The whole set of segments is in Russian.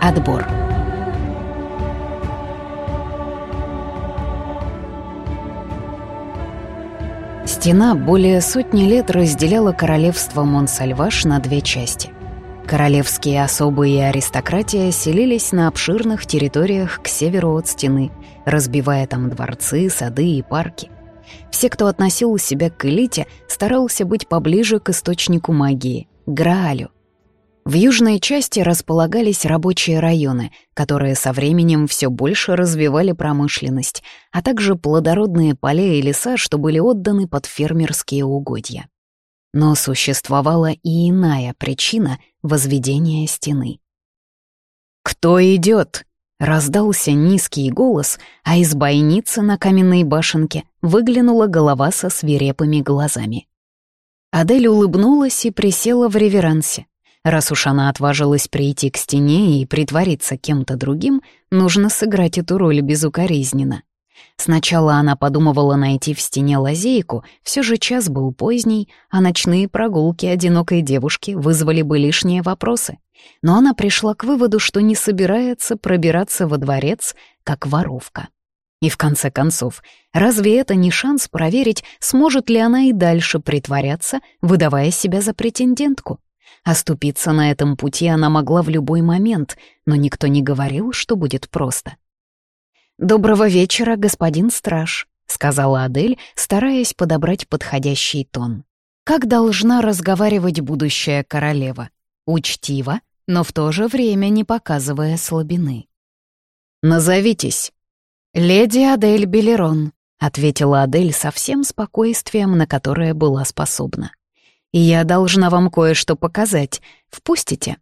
3. Отбор. Стена более сотни лет разделяла королевство Монсальваш на две части. Королевские особы и аристократия селились на обширных территориях к северу от стены, разбивая там дворцы, сады и парки. Все, кто относил себя к элите, старался быть поближе к источнику магии — Граалю. В южной части располагались рабочие районы, которые со временем все больше развивали промышленность, а также плодородные поля и леса, что были отданы под фермерские угодья. Но существовала и иная причина возведения стены. «Кто идет? раздался низкий голос, а из бойницы на каменной башенке выглянула голова со свирепыми глазами. Адель улыбнулась и присела в реверансе. Раз уж она отважилась прийти к стене и притвориться кем-то другим, нужно сыграть эту роль безукоризненно. Сначала она подумывала найти в стене лазейку, все же час был поздний, а ночные прогулки одинокой девушки вызвали бы лишние вопросы. Но она пришла к выводу, что не собирается пробираться во дворец, как воровка. И в конце концов, разве это не шанс проверить, сможет ли она и дальше притворяться, выдавая себя за претендентку? Оступиться на этом пути она могла в любой момент, но никто не говорил, что будет просто. «Доброго вечера, господин страж», — сказала Адель, стараясь подобрать подходящий тон. «Как должна разговаривать будущая королева? Учтиво, но в то же время не показывая слабины». «Назовитесь». «Леди Адель Белерон», — ответила Адель со всем спокойствием, на которое была способна. «И я должна вам кое-что показать. Впустите?»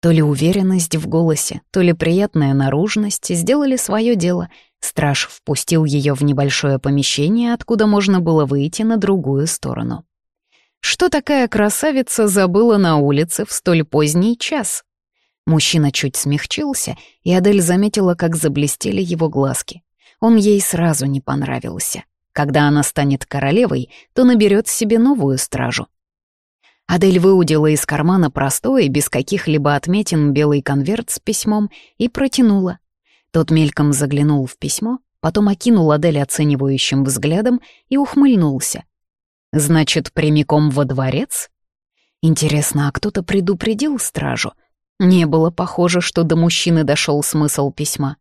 То ли уверенность в голосе, то ли приятная наружность сделали свое дело. Страж впустил ее в небольшое помещение, откуда можно было выйти на другую сторону. Что такая красавица забыла на улице в столь поздний час? Мужчина чуть смягчился, и Адель заметила, как заблестели его глазки. Он ей сразу не понравился. Когда она станет королевой, то наберет себе новую стражу. Адель выудила из кармана простой, без каких-либо отметин, белый конверт с письмом и протянула. Тот мельком заглянул в письмо, потом окинул Адель оценивающим взглядом и ухмыльнулся. «Значит, прямиком во дворец?» Интересно, а кто-то предупредил стражу? Не было похоже, что до мужчины дошел смысл письма.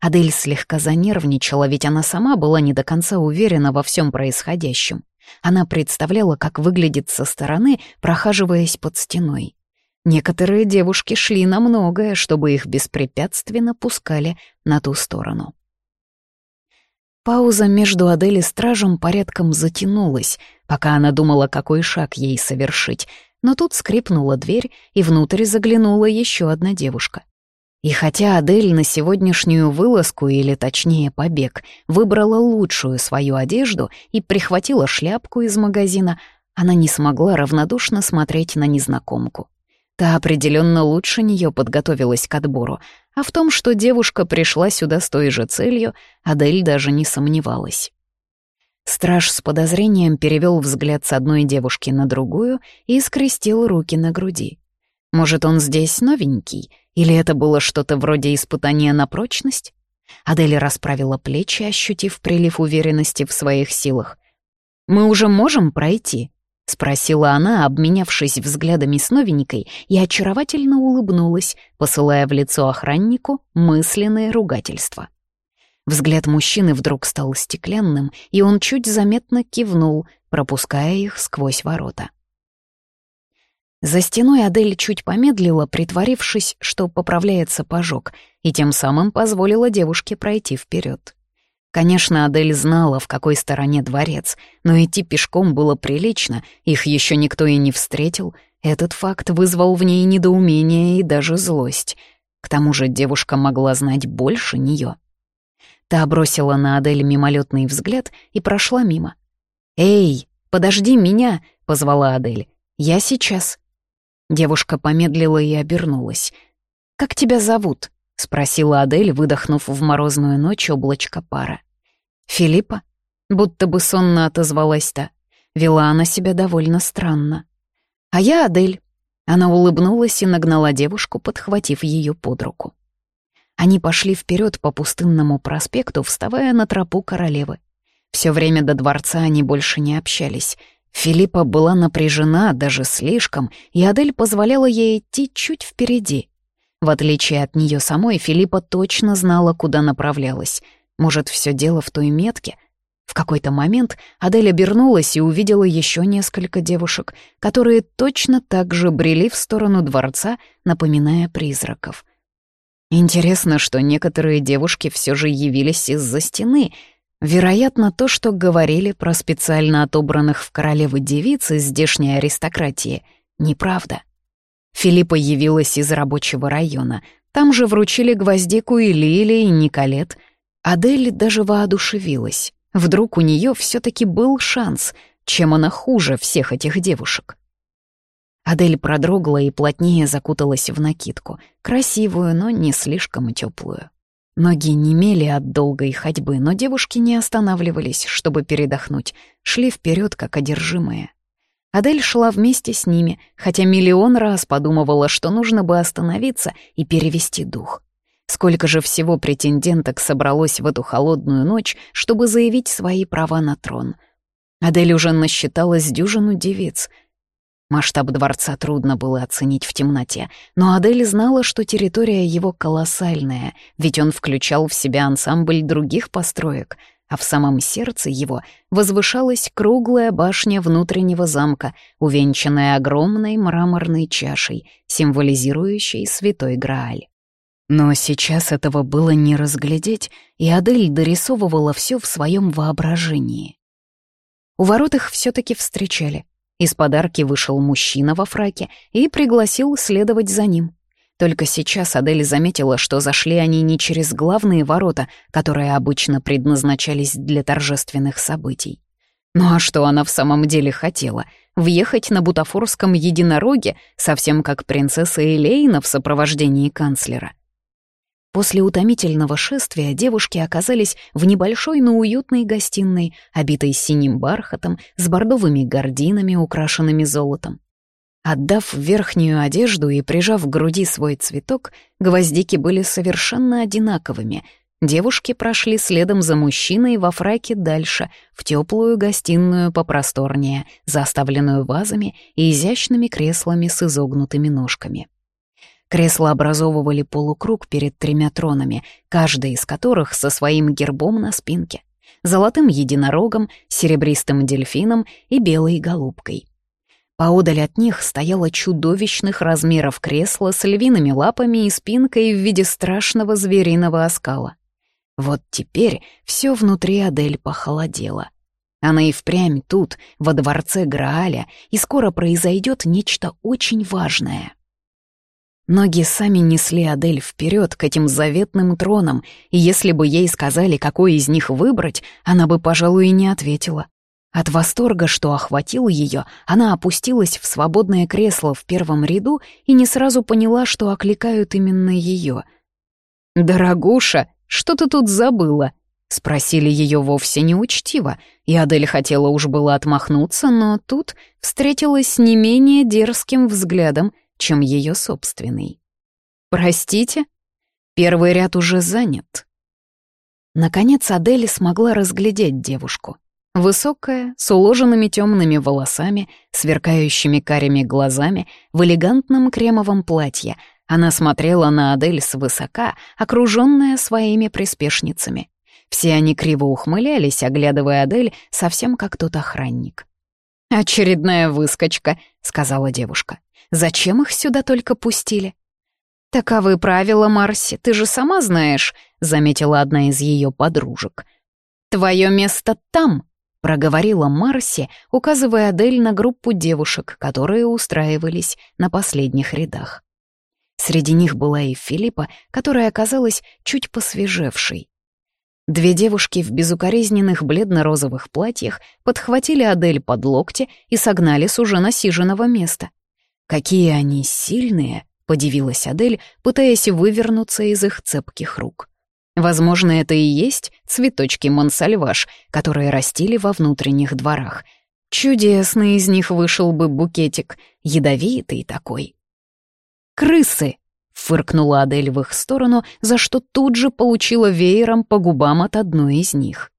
Адель слегка занервничала, ведь она сама была не до конца уверена во всем происходящем. Она представляла, как выглядит со стороны, прохаживаясь под стеной. Некоторые девушки шли на многое, чтобы их беспрепятственно пускали на ту сторону. Пауза между Адель и стражем порядком затянулась, пока она думала, какой шаг ей совершить, но тут скрипнула дверь, и внутрь заглянула еще одна девушка. И хотя Адель на сегодняшнюю вылазку, или точнее побег, выбрала лучшую свою одежду и прихватила шляпку из магазина, она не смогла равнодушно смотреть на незнакомку. Та определенно лучше нее подготовилась к отбору, а в том, что девушка пришла сюда с той же целью, Адель даже не сомневалась. Страж с подозрением перевел взгляд с одной девушки на другую и скрестил руки на груди. Может, он здесь новенький — или это было что-то вроде испытания на прочность? Адель расправила плечи, ощутив прилив уверенности в своих силах. «Мы уже можем пройти?» — спросила она, обменявшись взглядами с новенькой, и очаровательно улыбнулась, посылая в лицо охраннику мысленное ругательство. Взгляд мужчины вдруг стал стеклянным, и он чуть заметно кивнул, пропуская их сквозь ворота. За стеной Адель чуть помедлила, притворившись, что поправляет сапожок, и тем самым позволила девушке пройти вперед. Конечно, Адель знала, в какой стороне дворец, но идти пешком было прилично, их еще никто и не встретил. Этот факт вызвал в ней недоумение и даже злость. К тому же девушка могла знать больше нее. Та бросила на Адель мимолетный взгляд и прошла мимо. «Эй, подожди меня!» — позвала Адель. «Я сейчас». Девушка помедлила и обернулась. «Как тебя зовут?» — спросила Адель, выдохнув в морозную ночь облачко пара. «Филиппа?» Будто бы сонно отозвалась та. Вела она себя довольно странно. «А я Адель. Она улыбнулась и нагнала девушку, подхватив ее под руку. Они пошли вперед по пустынному проспекту, вставая на тропу королевы. Все время до дворца они больше не общались. Филиппа была напряжена, даже слишком, и Адель позволяла ей идти чуть впереди. В отличие от нее самой, Филиппа точно знала, куда направлялась. Может, все дело в той метке? В какой-то момент Адель обернулась и увидела еще несколько девушек, которые точно так же брели в сторону дворца, напоминая призраков. Интересно, что некоторые девушки все же явились из-за стены. Вероятно, то, что говорили про специально отобранных в королевы девиц из здешней аристократии, неправда. Филиппа явилась из рабочего района. Там же вручили гвоздику и Лили, и Николет. Адель даже воодушевилась. Вдруг у нее все-таки был шанс, чем она хуже всех этих девушек. Адель продрогла и плотнее закуталась в накидку, красивую, но не слишком теплую. Ноги немели от долгой ходьбы, но девушки не останавливались, чтобы передохнуть, шли вперед как одержимые. Адель шла вместе с ними, хотя миллион раз подумывала, что нужно бы остановиться и перевести дух. Сколько же всего претенденток собралось в эту холодную ночь, чтобы заявить свои права на трон. Адель уже насчитала с дюжину девиц. Масштаб дворца трудно было оценить в темноте, но Адель знала, что территория его колоссальная, ведь он включал в себя ансамбль других построек, а в самом сердце его возвышалась круглая башня внутреннего замка, увенчанная огромной мраморной чашей, символизирующей святой Грааль. Но сейчас этого было не разглядеть, и Адель дорисовывала все в своем воображении. У ворот их все-таки встречали. Из подарки вышел мужчина во фраке и пригласил следовать за ним. Только сейчас Адель заметила, что зашли они не через главные ворота, которые обычно предназначались для торжественных событий. Ну а что она в самом деле хотела? Въехать на бутафорском единороге, совсем как принцесса Элейна в сопровождении канцлера — После утомительного шествия девушки оказались в небольшой, но уютной гостиной, обитой синим бархатом, с бордовыми гардинами, украшенными золотом. Отдав верхнюю одежду и прижав к груди свой цветок, гвоздики были совершенно одинаковыми. Девушки прошли следом за мужчиной во фраке дальше, в теплую гостиную попросторнее, заставленную вазами и изящными креслами с изогнутыми ножками. Кресла образовывали полукруг перед тремя тронами, каждый из которых со своим гербом на спинке, золотым единорогом, серебристым дельфином и белой голубкой. Поодаль от них стояло чудовищных размеров кресло с львиными лапами и спинкой в виде страшного звериного оскала. Вот теперь все внутри Адель похолодело. Она и впрямь тут, во дворце Грааля, и скоро произойдет нечто очень важное. Ноги сами несли Адель вперед к этим заветным тронам, и если бы ей сказали, какой из них выбрать, она бы, пожалуй, и не ответила. От восторга, что охватил ее, она опустилась в свободное кресло в первом ряду и не сразу поняла, что окликают именно ее. «Дорогуша, что ты тут забыла?» Спросили ее вовсе неучтиво, и Адель хотела уж было отмахнуться, но тут встретилась с не менее дерзким взглядом чем ее собственный. «Простите?» Первый ряд уже занят. Наконец Адель смогла разглядеть девушку. Высокая, с уложенными темными волосами, сверкающими карими глазами, в элегантном кремовом платье, она смотрела на Адель свысока, окруженная своими приспешницами. Все они криво ухмылялись, оглядывая Адель, совсем как тот охранник. «Очередная выскочка», — сказала девушка. Зачем их сюда только пустили? «Таковы правила, Марси, ты же сама знаешь», — заметила одна из ее подружек. «Твое место там», — проговорила Марси, указывая Адель на группу девушек, которые устраивались на последних рядах. Среди них была и Филиппа, которая оказалась чуть посвежевшей. Две девушки в безукоризненных бледно-розовых платьях подхватили Адель под локти и согнали с уже насиженного места — «Какие они сильные!» — подивилась Адель, пытаясь вывернуться из их цепких рук. Возможно, это и есть цветочки Монсальваш, которые растили во внутренних дворах. Чудесный из них вышел бы букетик, ядовитый такой. «Крысы!» — фыркнула Адель в их сторону, за что тут же получила веером по губам от одной из них.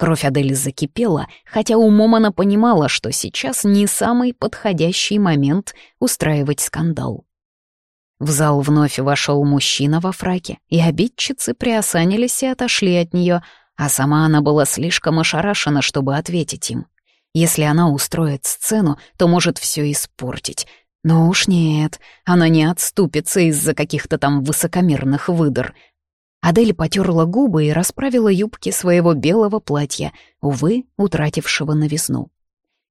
Кровь Адели закипела, хотя умом она понимала, что сейчас не самый подходящий момент устраивать скандал. В зал вновь вошел мужчина во фраке, и обидчицы приосанились и отошли от нее, а сама она была слишком ошарашена, чтобы ответить им. Если она устроит сцену, то может все испортить. Но уж нет, она не отступится из-за каких-то там высокомерных выдр — Адель потерла губы и расправила юбки своего белого платья, увы, утратившего новизну.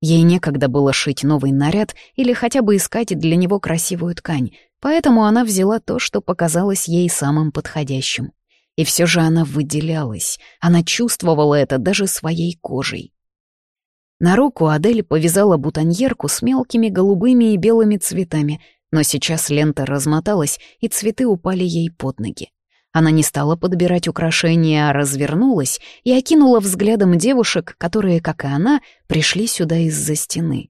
Ей некогда было шить новый наряд или хотя бы искать для него красивую ткань, поэтому она взяла то, что показалось ей самым подходящим. И все же она выделялась, она чувствовала это даже своей кожей. На руку Адель повязала бутоньерку с мелкими голубыми и белыми цветами, но сейчас лента размоталась, и цветы упали ей под ноги. Она не стала подбирать украшения, а развернулась и окинула взглядом девушек, которые, как и она, пришли сюда из-за стены.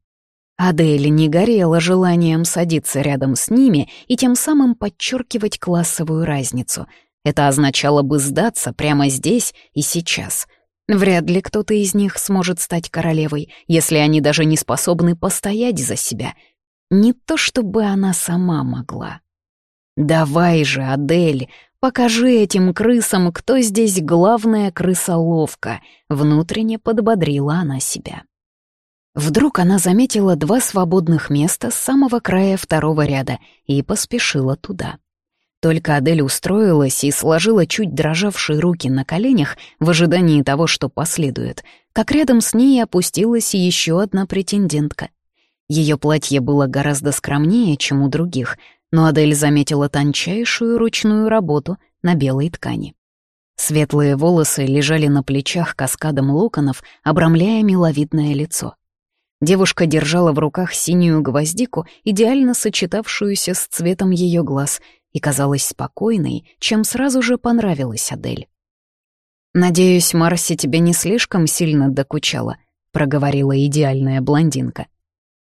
Адель не горела желанием садиться рядом с ними и тем самым подчеркивать классовую разницу. Это означало бы сдаться прямо здесь и сейчас. Вряд ли кто-то из них сможет стать королевой, если они даже не способны постоять за себя. Не то чтобы она сама могла. «Давай же, Адель!» «Покажи этим крысам, кто здесь главная крысоловка», — внутренне подбодрила она себя. Вдруг она заметила два свободных места с самого края второго ряда и поспешила туда. Только Адель устроилась и сложила чуть дрожавшие руки на коленях в ожидании того, что последует, как рядом с ней опустилась еще одна претендентка. Ее платье было гораздо скромнее, чем у других, но Адель заметила тончайшую ручную работу на белой ткани. Светлые волосы лежали на плечах каскадом локонов, обрамляя миловидное лицо. Девушка держала в руках синюю гвоздику, идеально сочетавшуюся с цветом ее глаз, и казалась спокойной, чем сразу же понравилась Адель. «Надеюсь, Марси тебе не слишком сильно докучала», — проговорила идеальная блондинка.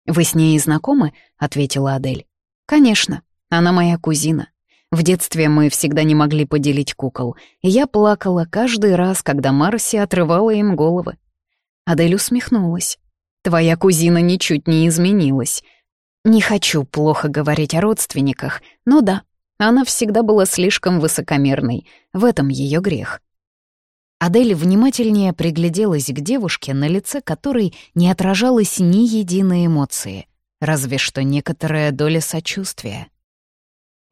«Вы с ней знакомы?» — ответила Адель. «Конечно. Она моя кузина. В детстве мы всегда не могли поделить кукол, и я плакала каждый раз, когда Марси отрывала им головы. Адель усмехнулась. «Твоя кузина ничуть не изменилась. Не хочу плохо говорить о родственниках, но да, она всегда была слишком высокомерной, в этом ее грех». Адель внимательнее пригляделась к девушке, на лице которой не отражалось ни единой эмоции, разве что некоторая доля сочувствия.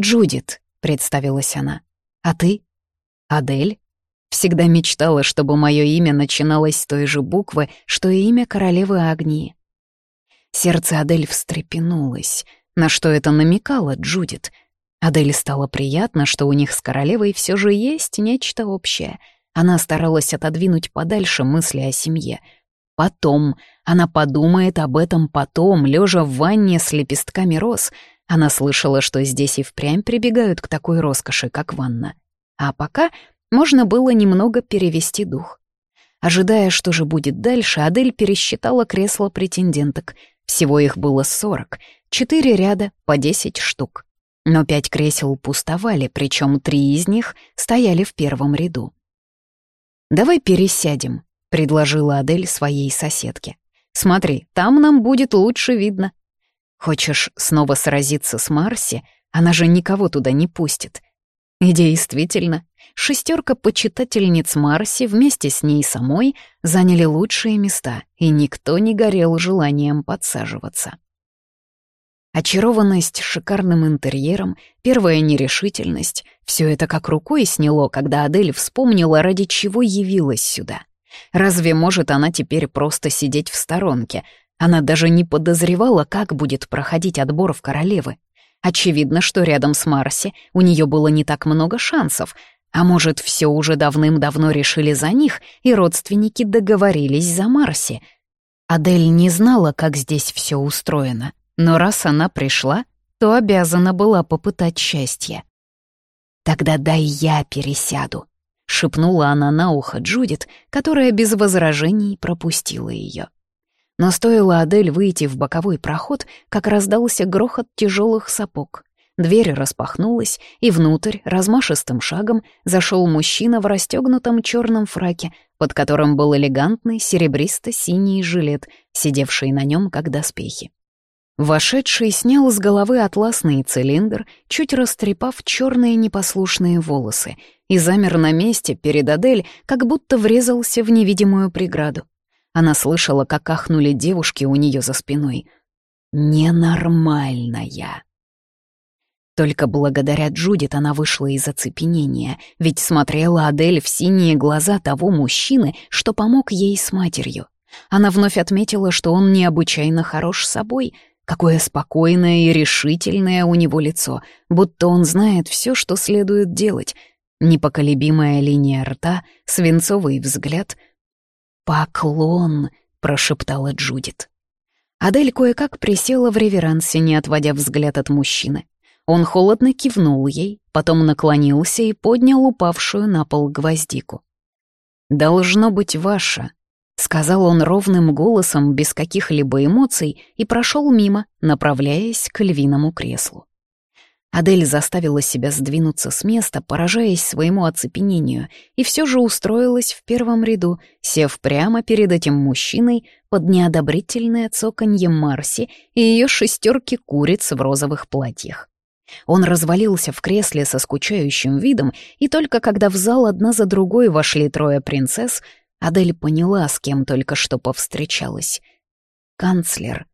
«Джудит», — представилась она. «А ты?» «Адель?» Всегда мечтала, чтобы мое имя начиналось с той же буквы, что и имя королевы Агнии. Сердце Адель встрепенулось. На что это намекало Джудит? Адель стало приятно, что у них с королевой все же есть нечто общее. Она старалась отодвинуть подальше мысли о семье. Потом, она подумает об этом потом, лежа в ванне с лепестками роз — она слышала, что здесь и впрямь прибегают к такой роскоши, как ванна. А пока можно было немного перевести дух. Ожидая, что же будет дальше, Адель пересчитала кресла претенденток. Всего их было сорок, четыре ряда по десять штук. Но пять кресел пустовали, причем три из них стояли в первом ряду. «Давай пересядем», — предложила Адель своей соседке. «Смотри, там нам будет лучше видно». Хочешь снова сразиться с Марси? Она же никого туда не пустит. И действительно, шестерка почитательниц Марси вместе с ней самой заняли лучшие места, и никто не горел желанием подсаживаться. Очарованность шикарным интерьером, первая нерешительность — все это как рукой сняло, когда Адель вспомнила, ради чего явилась сюда. Разве может она теперь просто сидеть в сторонке, она даже не подозревала, как будет проходить отбор в королевы. Очевидно, что рядом с Марси у нее было не так много шансов, а может, все уже давным-давно решили за них, и родственники договорились за Марси. Адель не знала, как здесь все устроено, но раз она пришла, то обязана была попытать счастье. «Тогда дай я пересяду», — шепнула она на ухо Джудит, которая без возражений пропустила ее. Но стоило Адель выйти в боковой проход, как раздался грохот тяжелых сапог. Дверь распахнулась, и внутрь размашистым шагом зашел мужчина в расстегнутом черном фраке, под которым был элегантный серебристо-синий жилет, сидевший на нем как доспехи. Вошедший снял с головы атласный цилиндр, чуть растрепав черные непослушные волосы, и замер на месте перед Адель, как будто врезался в невидимую преграду. Она слышала, как ахнули девушки у нее за спиной. «Ненормальная!» Только благодаря Джудит она вышла из оцепенения, ведь смотрела Адель в синие глаза того мужчины, что помог ей с матерью. Она вновь отметила, что он необычайно хорош собой, какое спокойное и решительное у него лицо, будто он знает все, что следует делать. Непоколебимая линия рта, свинцовый взгляд. «Поклон!» — прошептала Джудит. Адель кое-как присела в реверансе, не отводя взгляд от мужчины. Он холодно кивнул ей, потом наклонился и поднял упавшую на пол гвоздику. «Должно быть ваше», — сказал он ровным голосом, без каких-либо эмоций, и прошел мимо, направляясь к львиному креслу. Адель заставила себя сдвинуться с места, поражаясь своему оцепенению, и все же устроилась в первом ряду, сев прямо перед этим мужчиной под неодобрительное цоканье Марси и ее шестерки куриц в розовых платьях. Он развалился в кресле со скучающим видом, и только когда в зал одна за другой вошли трое принцесс, Адель поняла, с кем только что повстречалась. Канцлер.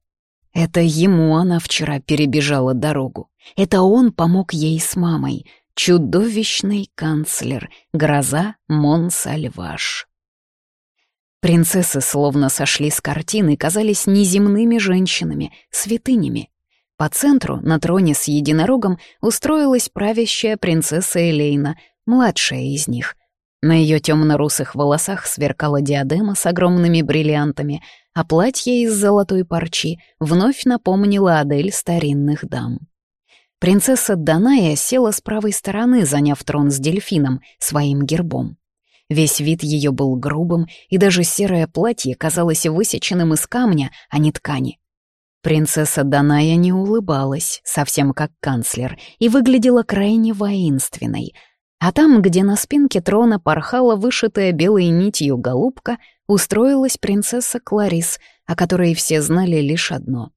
Это ему она вчера перебежала дорогу. Это он помог ей с мамой. Чудовищный канцлер, гроза Монсальваш. Принцессы словно сошли с картины, казались неземными женщинами, святынями. По центру, на троне с единорогом, устроилась правящая принцесса Элейна, младшая из них. На ее темно-русых волосах сверкала диадема с огромными бриллиантами, а платье из золотой парчи вновь напомнило Адель старинных дам. Принцесса Даная села с правой стороны, заняв трон с дельфином, своим гербом. Весь вид ее был грубым, и даже серое платье казалось высеченным из камня, а не ткани. Принцесса Даная не улыбалась, совсем как канцлер, и выглядела крайне воинственной. А там, где на спинке трона порхала вышитая белой нитью голубка, устроилась принцесса Кларис, о которой все знали лишь одно.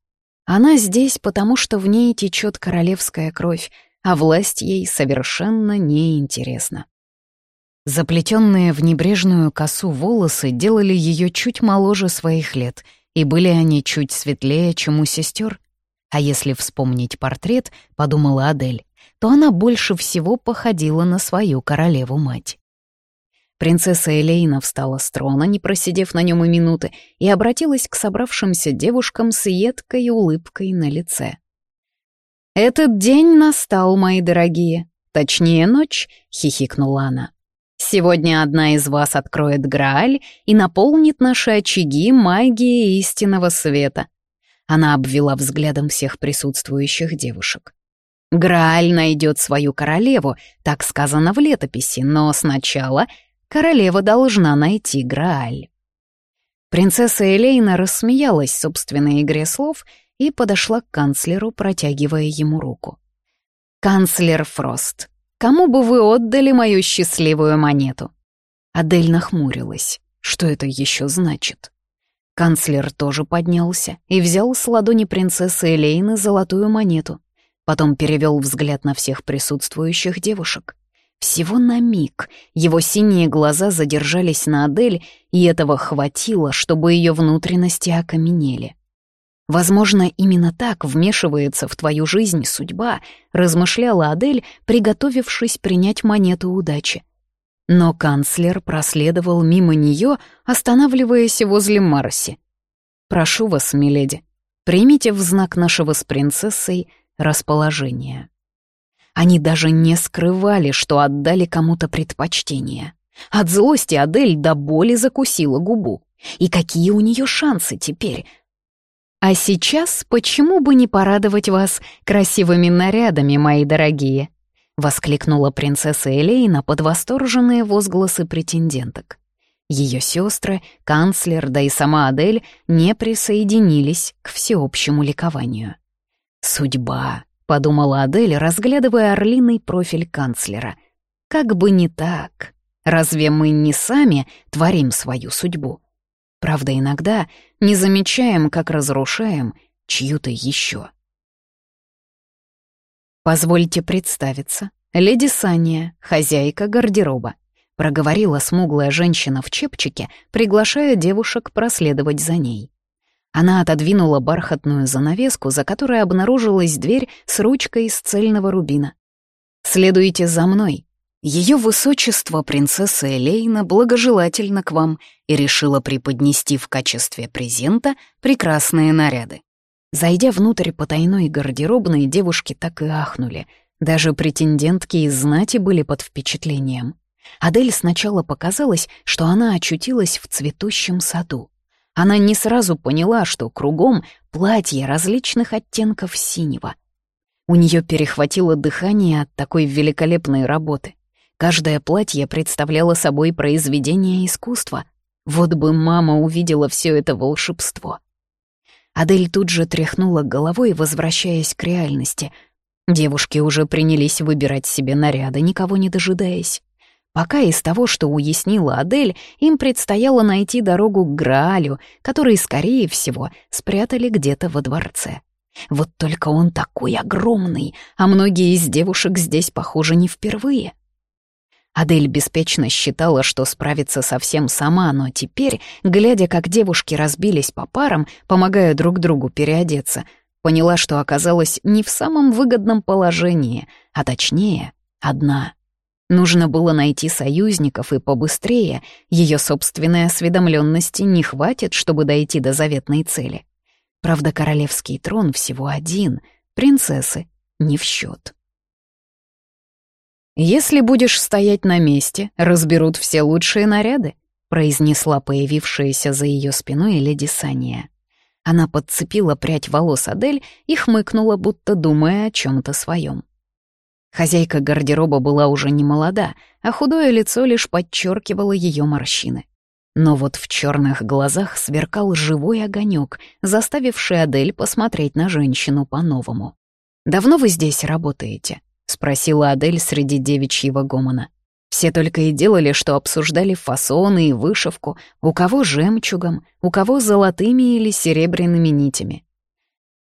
Она здесь, потому что в ней течет королевская кровь, а власть ей совершенно неинтересна. Заплетенные в небрежную косу волосы делали ее чуть моложе своих лет — и были они чуть светлее, чем у сестер. А если вспомнить портрет, подумала Адель, то она больше всего походила на свою королеву-мать. Принцесса Элейна встала с трона, не просидев на нем и минуты, и обратилась к собравшимся девушкам с едкой улыбкой на лице. «Этот день настал, мои дорогие, точнее ночь», — хихикнула она. Сегодня одна из вас откроет Грааль и наполнит наши очаги магией истинного света. Она обвела взглядом всех присутствующих девушек. Грааль найдет свою королеву, так сказано в летописи, но сначала королева должна найти Грааль. Принцесса Элейна рассмеялась собственной игре слов и подошла к канцлеру, протягивая ему руку. «Канцлер Фрост, Кому бы вы отдали мою счастливую монету?» Адель нахмурилась. Что это еще значит? Канцлер тоже поднялся и взял с ладони принцессы Элейны золотую монету. Потом перевел взгляд на всех присутствующих девушек. Всего на миг его синие глаза задержались на Адель, и этого хватило, чтобы ее внутренности окаменели. Возможно, именно так вмешивается в твою жизнь судьба, размышляла Адель, приготовившись принять монету удачи. Но канцлер проследовал мимо нее, останавливаясь возле Марси. «Прошу вас, миледи, примите в знак нашего с принцессой расположение». Они даже не скрывали, что отдали кому-то предпочтение. От злости Адель до боли закусила губу. И какие у нее шансы теперь? А сейчас почему бы не порадовать вас красивыми нарядами, мои дорогие?» — воскликнула принцесса Элейна под восторженные возгласы претенденток. Ее сестры, канцлер, да и сама Адель не присоединились к всеобщему ликованию. «Судьба», — подумала Адель, разглядывая орлиный профиль канцлера. «Как бы не так. Разве мы не сами творим свою судьбу? Правда, иногда не замечаем, как разрушаем чью-то еще». «Позвольте представиться. Леди Сания, хозяйка гардероба», — проговорила смуглая женщина в чепчике, приглашая девушек проследовать за ней. Она отодвинула бархатную занавеску, за которой обнаружилась дверь с ручкой из цельного рубина. «Следуйте за мной. Ее высочество принцесса Элейна благожелательно к вам и решила преподнести в качестве презента прекрасные наряды. Зайдя внутрь потайной гардеробной, девушки так и ахнули. Даже претендентки из знати были под впечатлением. Адель сначала показалось, что она очутилась в цветущем саду. Она не сразу поняла, что кругом платья различных оттенков синего. У нее перехватило дыхание от такой великолепной работы. Каждое платье представляло собой произведение искусства. Вот бы мама увидела все это волшебство. Адель тут же тряхнула головой, возвращаясь к реальности. Девушки уже принялись выбирать себе наряды, никого не дожидаясь. Пока из того, что уяснила Адель, им предстояло найти дорогу к Граалю, который, скорее всего, спрятали где-то во дворце. Вот только он такой огромный, а многие из девушек здесь, похоже, не впервые. Адель беспечно считала, что справится совсем сама, но теперь, глядя, как девушки разбились по парам, помогая друг другу переодеться, поняла, что оказалась не в самом выгодном положении, а точнее, одна — Нужно было найти союзников и побыстрее, ее собственной осведомленности не хватит, чтобы дойти до заветной цели. Правда, королевский трон всего один, принцессы не в счет. «Если будешь стоять на месте, разберут все лучшие наряды», произнесла появившаяся за ее спиной леди Сания. Она подцепила прядь волос Адель и хмыкнула, будто думая о чем то своем. Хозяйка гардероба была уже не молода, а худое лицо лишь подчеркивало ее морщины. Но вот в черных глазах сверкал живой огонек, заставивший Адель посмотреть на женщину по-новому. «Давно вы здесь работаете?» — спросила Адель среди девичьего гомона. Все только и делали, что обсуждали фасоны и вышивку, у кого жемчугом, у кого золотыми или серебряными нитями.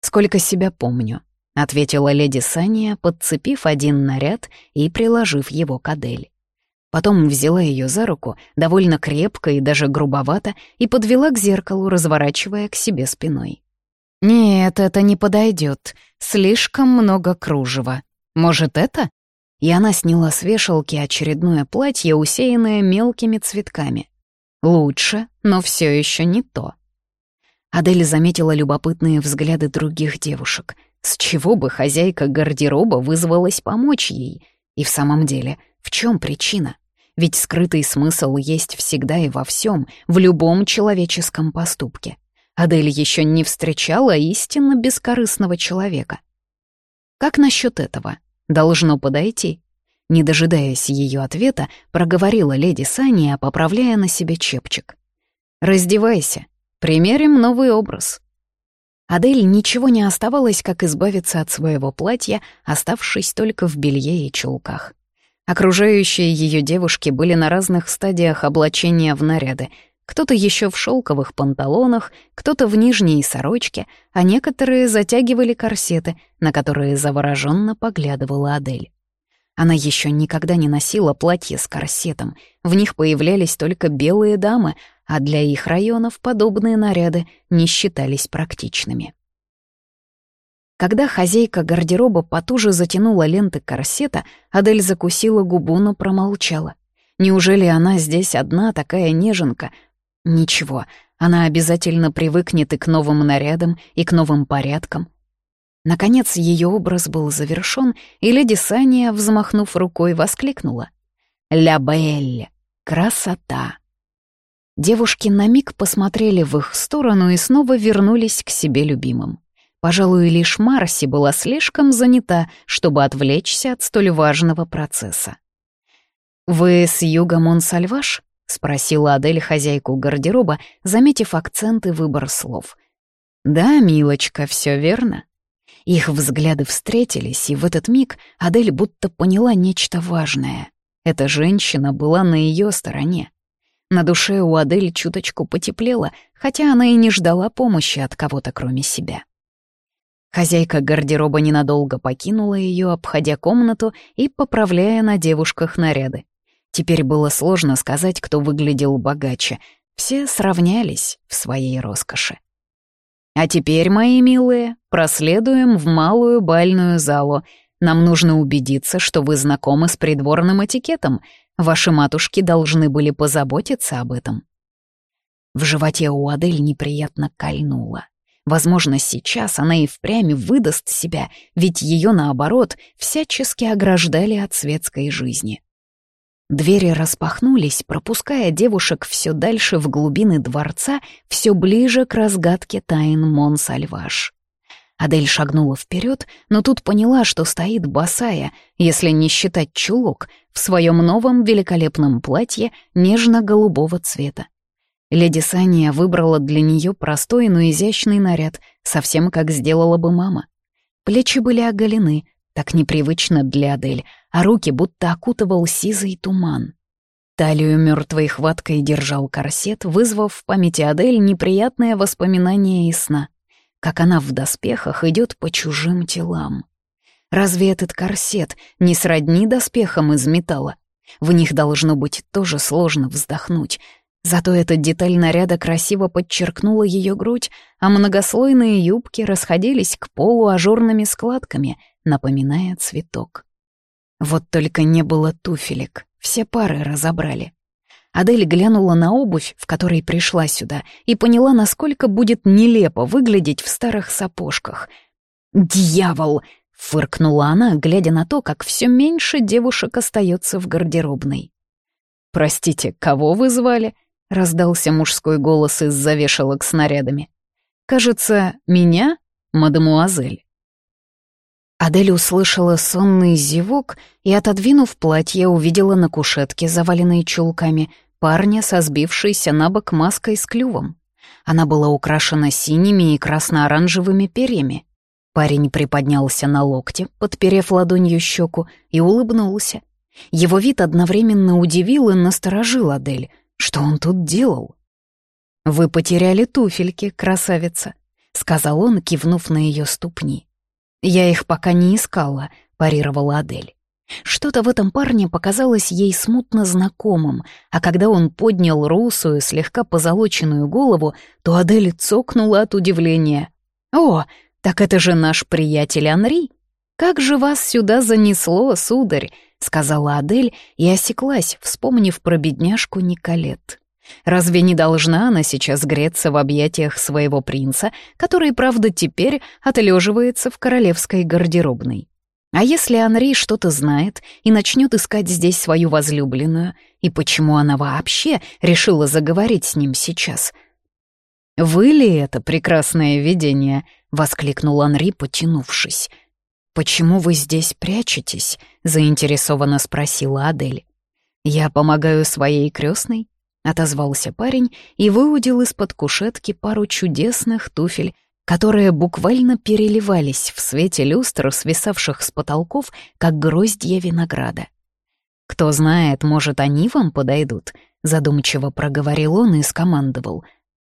Сколько себя помню, — ответила леди Сания, подцепив один наряд и приложив его к Адель. Потом взяла ее за руку, довольно крепко и даже грубовато, и подвела к зеркалу, разворачивая к себе спиной. «Нет, это не подойдет. Слишком много кружева. Может, это?» И она сняла с вешалки очередное платье, усеянное мелкими цветками. «Лучше, но все еще не то». Адель заметила любопытные взгляды других девушек — с чего бы хозяйка гардероба вызвалась помочь ей? И в самом деле, в чем причина? Ведь скрытый смысл есть всегда и во всем, в любом человеческом поступке. Адель еще не встречала истинно бескорыстного человека. Как насчет этого? Должно подойти. Не дожидаясь ее ответа, проговорила леди Сания, поправляя на себе чепчик. «Раздевайся, примерим новый образ». Адель ничего не оставалось, как избавиться от своего платья, оставшись только в белье и чулках. Окружающие ее девушки были на разных стадиях облачения в наряды. Кто-то еще в шелковых панталонах, кто-то в нижней сорочке, а некоторые затягивали корсеты, на которые завороженно поглядывала Адель. Она еще никогда не носила платье с корсетом, в них появлялись только белые дамы, а для их районов подобные наряды не считались практичными. Когда хозяйка гардероба потуже затянула ленты корсета, Адель закусила губу, но промолчала. Неужели она здесь одна, такая неженка? Ничего, она обязательно привыкнет и к новым нарядам, и к новым порядкам. Наконец ее образ был завершён, и леди Сания, взмахнув рукой, воскликнула. «Ля Белль! Красота!» Девушки на миг посмотрели в их сторону и снова вернулись к себе любимым. Пожалуй, лишь Марси была слишком занята, чтобы отвлечься от столь важного процесса. «Вы с юга Монсальваш?» — спросила Адель хозяйку гардероба, заметив акцент и выбор слов. «Да, милочка, все верно». Их взгляды встретились, и в этот миг Адель будто поняла нечто важное. Эта женщина была на ее стороне. На душе у Адель чуточку потеплело, хотя она и не ждала помощи от кого-то, кроме себя. Хозяйка гардероба ненадолго покинула ее, обходя комнату и поправляя на девушках наряды. Теперь было сложно сказать, кто выглядел богаче. Все сравнялись в своей роскоши. А теперь, мои милые, проследуем в малую бальную залу. Нам нужно убедиться, что вы знакомы с придворным этикетом. Ваши матушки должны были позаботиться об этом. В животе у Адель неприятно кольнуло. Возможно, сейчас она и впрямь выдаст себя, ведь ее, наоборот, всячески ограждали от светской жизни. Двери распахнулись, пропуская девушек все дальше в глубины дворца, все ближе к разгадке тайн Монсальваш. Адель шагнула вперед, но тут поняла, что стоит босая, если не считать чулок, в своем новом великолепном платье нежно-голубого цвета. Леди Сания выбрала для нее простой, но изящный наряд, совсем как сделала бы мама. Плечи были оголены, так непривычно для Адель, а руки будто окутывал сизый туман. Талию мертвой хваткой держал корсет, вызвав в памяти Адель неприятное воспоминание и сна, как она в доспехах идет по чужим телам. Разве этот корсет не сродни доспехам из металла? В них должно быть тоже сложно вздохнуть. Зато эта деталь наряда красиво подчеркнула ее грудь, а многослойные юбки расходились к полу ажурными складками, напоминая цветок. Вот только не было туфелек, все пары разобрали. Адель глянула на обувь, в которой пришла сюда, и поняла, насколько будет нелепо выглядеть в старых сапожках. «Дьявол!» — фыркнула она, глядя на то, как все меньше девушек остается в гардеробной. «Простите, кого вы звали?» — раздался мужской голос из-за вешалок с нарядами. «Кажется, меня, мадемуазель?» Адель услышала сонный зевок и, отодвинув платье, увидела на кушетке, заваленной чулками, парня со сбившейся на бок маской с клювом. Она была украшена синими и красно-оранжевыми перьями. Парень приподнялся на локте, подперев ладонью щеку, и улыбнулся. Его вид одновременно удивил и насторожил Адель. Что он тут делал? «Вы потеряли туфельки, красавица», — сказал он, кивнув на ее ступни. «Я их пока не искала», — парировала Адель. Что-то в этом парне показалось ей смутно знакомым, а когда он поднял русую, слегка позолоченную голову, то Адель цокнула от удивления. «О, так это же наш приятель Анри! Как же вас сюда занесло, сударь!» — сказала Адель и осеклась, вспомнив про бедняжку Николет. Разве не должна она сейчас греться в объятиях своего принца, который, правда, теперь отлеживается в королевской гардеробной? А если Анри что-то знает и начнет искать здесь свою возлюбленную, и почему она вообще решила заговорить с ним сейчас? «Вы ли это прекрасное видение?» — воскликнул Анри, потянувшись. «Почему вы здесь прячетесь?» — заинтересованно спросила Адель. «Я помогаю своей крестной. — отозвался парень и выудил из-под кушетки пару чудесных туфель, которые буквально переливались в свете люстр, свисавших с потолков, как гроздья винограда. «Кто знает, может, они вам подойдут», — задумчиво проговорил он и скомандовал.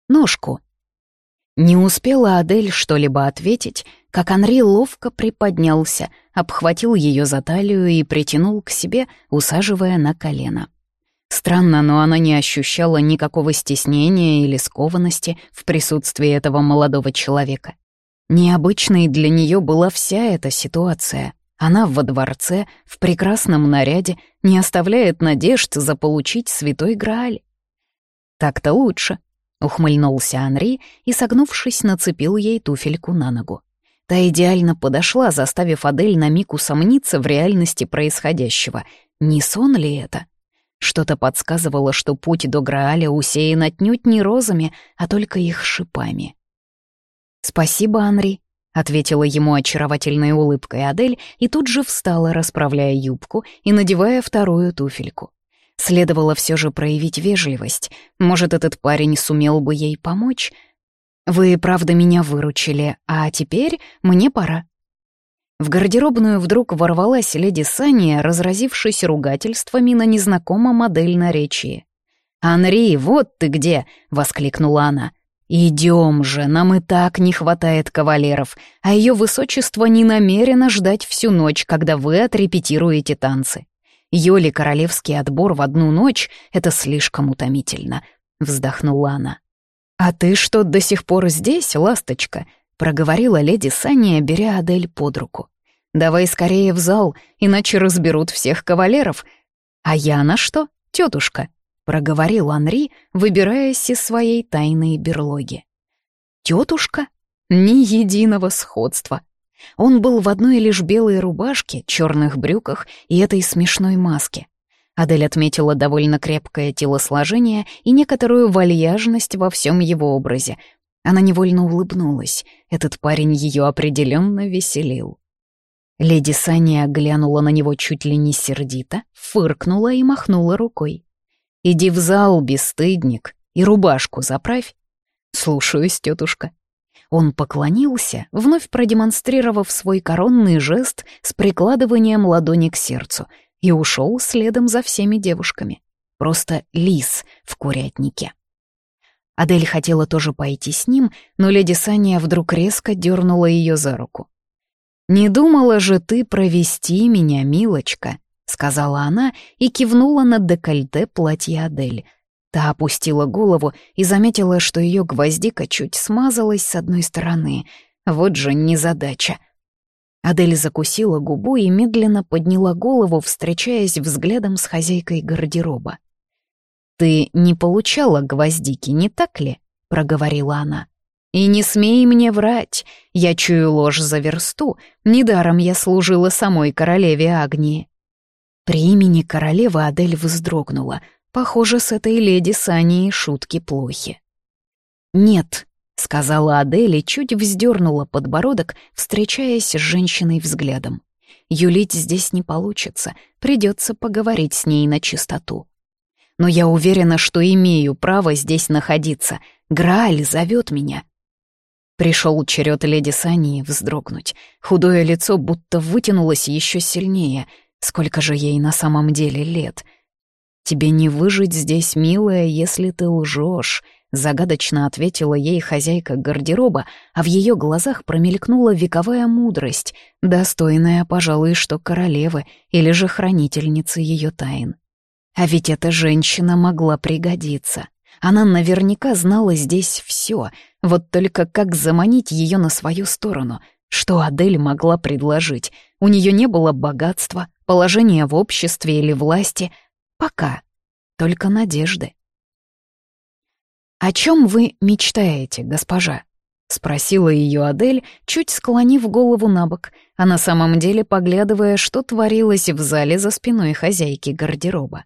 «Ножку». Не успела Адель что-либо ответить, как Анри ловко приподнялся, обхватил ее за талию и притянул к себе, усаживая на колено. Странно, но она не ощущала никакого стеснения или скованности в присутствии этого молодого человека. Необычной для нее была вся эта ситуация. Она во дворце, в прекрасном наряде, не оставляет надежд заполучить святой Грааль. «Так-то лучше», — ухмыльнулся Анри и, согнувшись, нацепил ей туфельку на ногу. Та идеально подошла, заставив Адель на миг усомниться в реальности происходящего. Не сон ли это? Что-то подсказывало, что путь до Грааля усеян отнюдь не розами, а только их шипами. «Спасибо, Анри», — ответила ему очаровательной улыбкой Адель и тут же встала, расправляя юбку и надевая вторую туфельку. Следовало все же проявить вежливость. Может, этот парень сумел бы ей помочь? Вы, правда, меня выручили, а теперь мне пора. В гардеробную вдруг ворвалась леди Сания, разразившись ругательствами на незнакомом модель наречии. «Анри, вот ты где!» — воскликнула она. «Идем же, нам и так не хватает кавалеров, а ее высочество не намерено ждать всю ночь, когда вы отрепетируете танцы. Йоли королевский отбор в одну ночь — это слишком утомительно», — вздохнула она. «А ты что, до сих пор здесь, ласточка?» — проговорила леди Саня, беря Адель под руку. «Давай скорее в зал, иначе разберут всех кавалеров. А я на что, тетушка?» проговорил Анри, выбираясь из своей тайной берлоги. Тетушка? Ни единого сходства. Он был в одной лишь белой рубашке, черных брюках и этой смешной маске. Адель отметила довольно крепкое телосложение и некоторую вальяжность во всем его образе. Она невольно улыбнулась. Этот парень ее определенно веселил. Леди Саня глянула на него чуть ли не сердито, фыркнула и махнула рукой. Иди в зал, бесстыдник, и рубашку заправь. Слушаюсь, тетушка. Он поклонился, вновь продемонстрировав свой коронный жест с прикладыванием ладони к сердцу, и ушел следом за всеми девушками. Просто лис в курятнике. Адель хотела тоже пойти с ним, но леди Саня вдруг резко дернула ее за руку. «Не думала же ты провести меня, милочка», — сказала она и кивнула на декольте платья Адель. Та опустила голову и заметила, что ее гвоздика чуть смазалась с одной стороны. Вот же незадача. Адель закусила губу и медленно подняла голову, встречаясь взглядом с хозяйкой гардероба. «Ты не получала гвоздики, не так ли?» — проговорила она. «И не смей мне врать, я чую ложь за версту, недаром я служила самой королеве Агнии». При имени королевы Адель вздрогнула. Похоже, с этой леди Саней шутки плохи. «Нет», — сказала Адель и чуть вздернула подбородок, встречаясь с женщиной взглядом. «Юлить здесь не получится, придется поговорить с ней на чистоту. Но я уверена, что имею право здесь находиться. Грааль зовет меня». Пришел черед леди Сании вздрогнуть. Худое лицо будто вытянулось еще сильнее — Сколько же ей на самом деле лет? «Тебе не выжить здесь, милая, если ты лжешь», — загадочно ответила ей хозяйка гардероба, а в ее глазах промелькнула вековая мудрость, достойная, пожалуй, что королевы или же хранительницы ее тайн. А ведь эта женщина могла пригодиться. Она наверняка знала здесь все, вот только как заманить ее на свою сторону — что Адель могла предложить? У нее не было богатства, положения в обществе или власти. Пока. Только надежды. «О чем вы мечтаете, госпожа?» — спросила ее Адель, чуть склонив голову на бок, а на самом деле поглядывая, что творилось в зале за спиной хозяйки гардероба.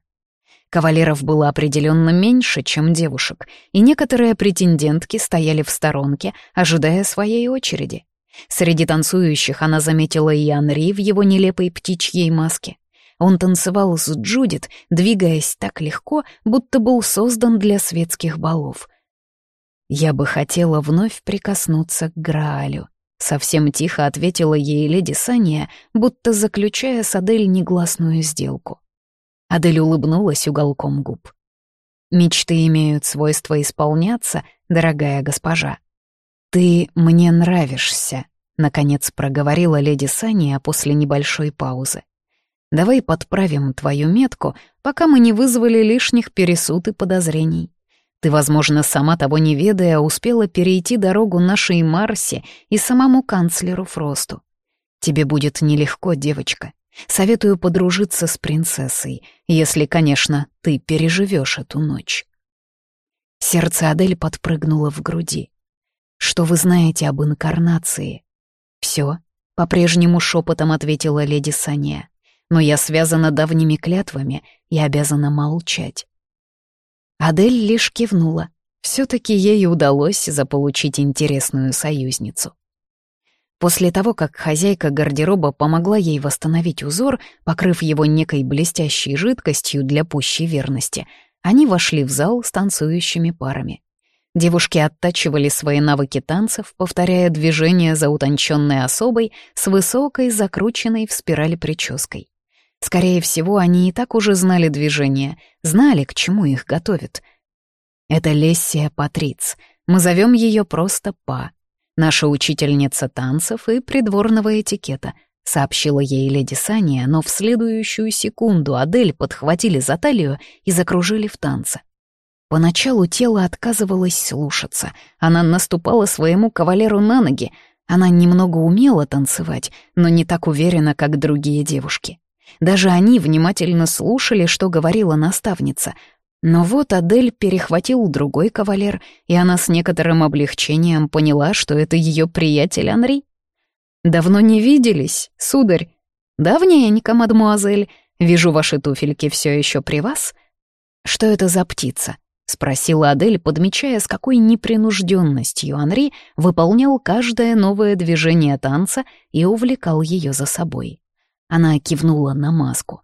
Кавалеров было определенно меньше, чем девушек, и некоторые претендентки стояли в сторонке, ожидая своей очереди. Среди танцующих она заметила и Анри в его нелепой птичьей маске. Он танцевал с Джудит, двигаясь так легко, будто был создан для светских балов. «Я бы хотела вновь прикоснуться к Граалю», — совсем тихо ответила ей леди Сания, будто заключая с Адель негласную сделку. Адель улыбнулась уголком губ. «Мечты имеют свойство исполняться, дорогая госпожа», «Ты мне нравишься», — наконец проговорила леди Сания после небольшой паузы. «Давай подправим твою метку, пока мы не вызвали лишних пересуд и подозрений. Ты, возможно, сама того не ведая, успела перейти дорогу нашей Марсе и самому канцлеру Фросту. Тебе будет нелегко, девочка. Советую подружиться с принцессой, если, конечно, ты переживешь эту ночь». Сердце Адель подпрыгнуло в груди. Что вы знаете об инкарнации?» «Все», — по-прежнему шепотом ответила леди Саня. «Но я связана давними клятвами и обязана молчать». Адель лишь кивнула. все таки ей удалось заполучить интересную союзницу. После того, как хозяйка гардероба помогла ей восстановить узор, покрыв его некой блестящей жидкостью для пущей верности, они вошли в зал с танцующими парами. Девушки оттачивали свои навыки танцев, повторяя движения за утонченной особой с высокой, закрученной в спирали прической. Скорее всего, они и так уже знали движения, знали, к чему их готовят. Это Лессия Патриц. Мы зовем ее просто Па наша учительница танцев и придворного этикета», — сообщила ей леди Сания, но в следующую секунду Адель подхватили за талию и закружили в танце. Поначалу тело отказывалось слушаться. Она наступала своему кавалеру на ноги. Она немного умела танцевать, но не так уверенно, как другие девушки. Даже они внимательно слушали, что говорила наставница, но вот Адель перехватил другой кавалер, и она с некоторым облегчением поняла, что это ее приятель Анри. «Давно не виделись, сударь?» «Давненько, мадмуазель. Вижу, ваши туфельки все еще при вас». «Что это за птица?» — спросила Адель, подмечая, с какой непринужденностью Анри выполнял каждое новое движение танца и увлекал ее за собой. Она кивнула на маску.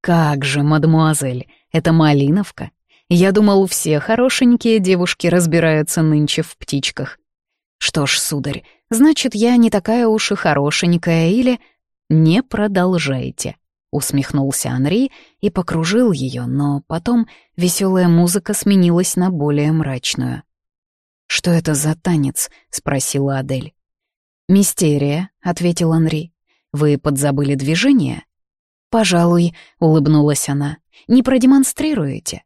«Как же, мадмуазель, это малиновка. Я думал, все хорошенькие девушки разбираются нынче в птичках. Что ж, сударь, значит, я не такая уж и хорошенькая или... Не продолжайте. Усмехнулся Анри и покружил ее, но потом веселая музыка сменилась на более мрачную. «Что это за танец?» — спросила Адель. «Мистерия», — ответил Анри. «Вы подзабыли движение?» «Пожалуй», — улыбнулась она, — «не продемонстрируете».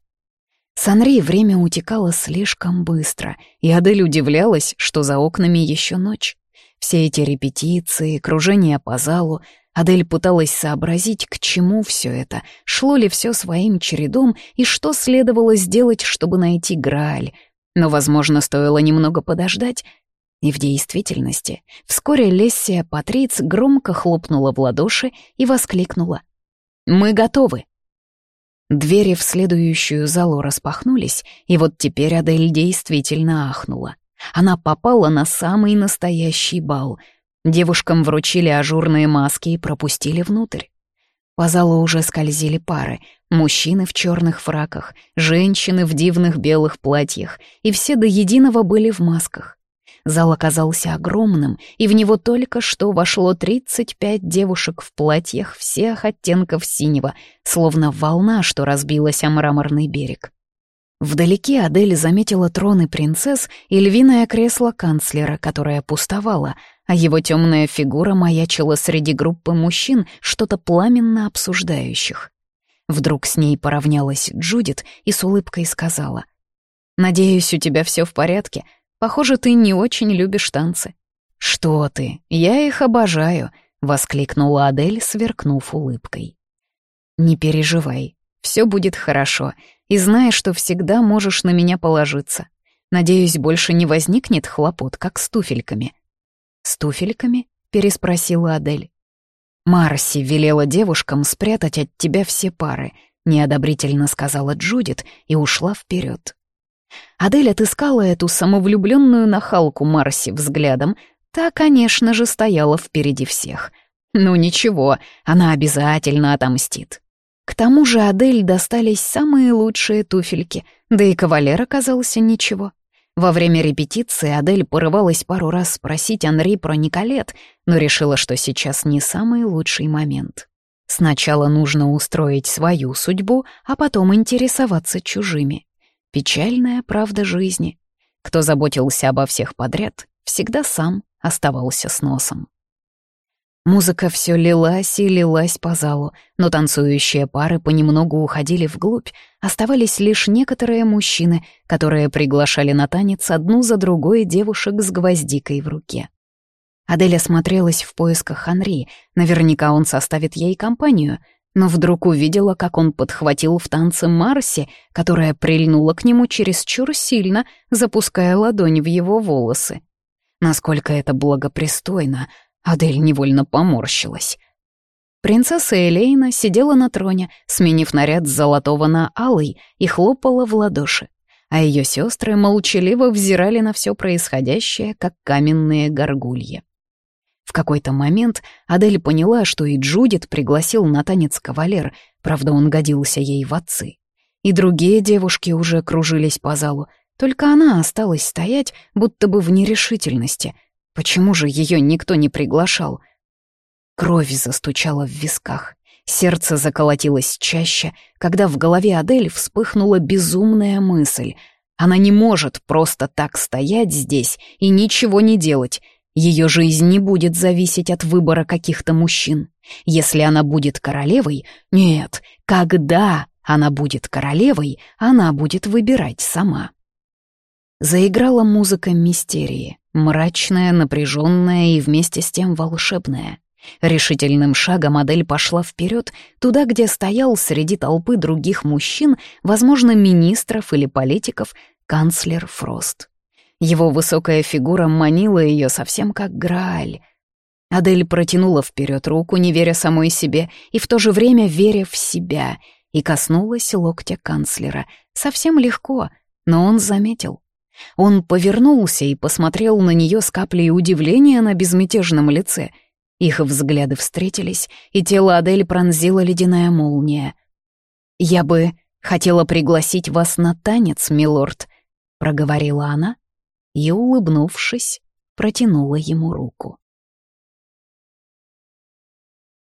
С время утекало слишком быстро, и Адель удивлялась, что за окнами еще ночь. Все эти репетиции, кружения по залу, Адель пыталась сообразить, к чему все это, шло ли все своим чередом и что следовало сделать, чтобы найти Грааль. Но, возможно, стоило немного подождать. И в действительности вскоре Лессия Патриц громко хлопнула в ладоши и воскликнула. Мы готовы». Двери в следующую залу распахнулись, и вот теперь Адель действительно ахнула. Она попала на самый настоящий бал. Девушкам вручили ажурные маски и пропустили внутрь. По залу уже скользили пары, мужчины в черных фраках, женщины в дивных белых платьях, и все до единого были в масках. Зал оказался огромным, и в него только что вошло 35 девушек в платьях всех оттенков синего, словно волна, что разбилась о мраморный берег. Вдалеке Адель заметила троны принцесс и львиное кресло канцлера, которое пустовало, а его темная фигура маячила среди группы мужчин, что-то пламенно обсуждающих. Вдруг с ней поравнялась Джудит и с улыбкой сказала — «Надеюсь, у тебя все в порядке. Похоже, ты не очень любишь танцы». «Что ты? Я их обожаю», — воскликнула Адель, сверкнув улыбкой. «Не переживай, все будет хорошо, и знай, что всегда можешь на меня положиться. Надеюсь, больше не возникнет хлопот, как с туфельками». «С туфельками?» — переспросила Адель. «Марси велела девушкам спрятать от тебя все пары», — неодобрительно сказала Джудит и ушла вперед. Адель отыскала эту самовлюбленную нахалку Марси взглядом. Та, конечно же, стояла впереди всех. Ну ничего, она обязательно отомстит. К тому же Адель достались самые лучшие туфельки, да и кавалер оказался ничего. Во время репетиции Адель порывалась пару раз спросить Анри про Николет, но решила, что сейчас не самый лучший момент. Сначала нужно устроить свою судьбу, а потом интересоваться чужими. Печальная правда жизни. Кто заботился обо всех подряд, всегда сам оставался с носом. Музыка все лилась и лилась по залу, но танцующие пары понемногу уходили вглубь, оставались лишь некоторые мужчины, которые приглашали на танец одну за другой девушек с гвоздикой в руке. Аделя смотрелась в поисках Анри, наверняка он составит ей компанию — но вдруг увидела, как он подхватил в танце Марси, которая прильнула к нему чересчур сильно, запуская ладонь в его волосы. Насколько это благопристойно, Адель невольно поморщилась. Принцесса Элейна сидела на троне, сменив наряд с золотого на алый, и хлопала в ладоши, а ее сестры молчаливо взирали на все происходящее, как каменные горгульи. В какой-то момент Адель поняла, что и Джудит пригласил на танец кавалер, правда, он годился ей в отцы. И другие девушки уже кружились по залу, только она осталась стоять, будто бы в нерешительности. Почему же ее никто не приглашал? Кровь застучала в висках. Сердце заколотилось чаще, когда в голове Адель вспыхнула безумная мысль. Она не может просто так стоять здесь и ничего не делать. Ее жизнь не будет зависеть от выбора каких-то мужчин. Если она будет королевой... Нет, когда она будет королевой, она будет выбирать сама. Заиграла музыка мистерии, мрачная, напряженная и вместе с тем волшебная. Решительным шагом модель пошла вперед, туда, где стоял среди толпы других мужчин, возможно, министров или политиков, канцлер Фрост. Его высокая фигура манила ее совсем как Грааль. Адель протянула вперед руку, не веря самой себе, и в то же время веря в себя, и коснулась локтя канцлера. Совсем легко, но он заметил. Он повернулся и посмотрел на нее с каплей удивления на безмятежном лице — их взгляды встретились, и тело Адель пронзила ледяная молния. «Я бы хотела пригласить вас на танец, милорд», — проговорила она и, улыбнувшись, протянула ему руку.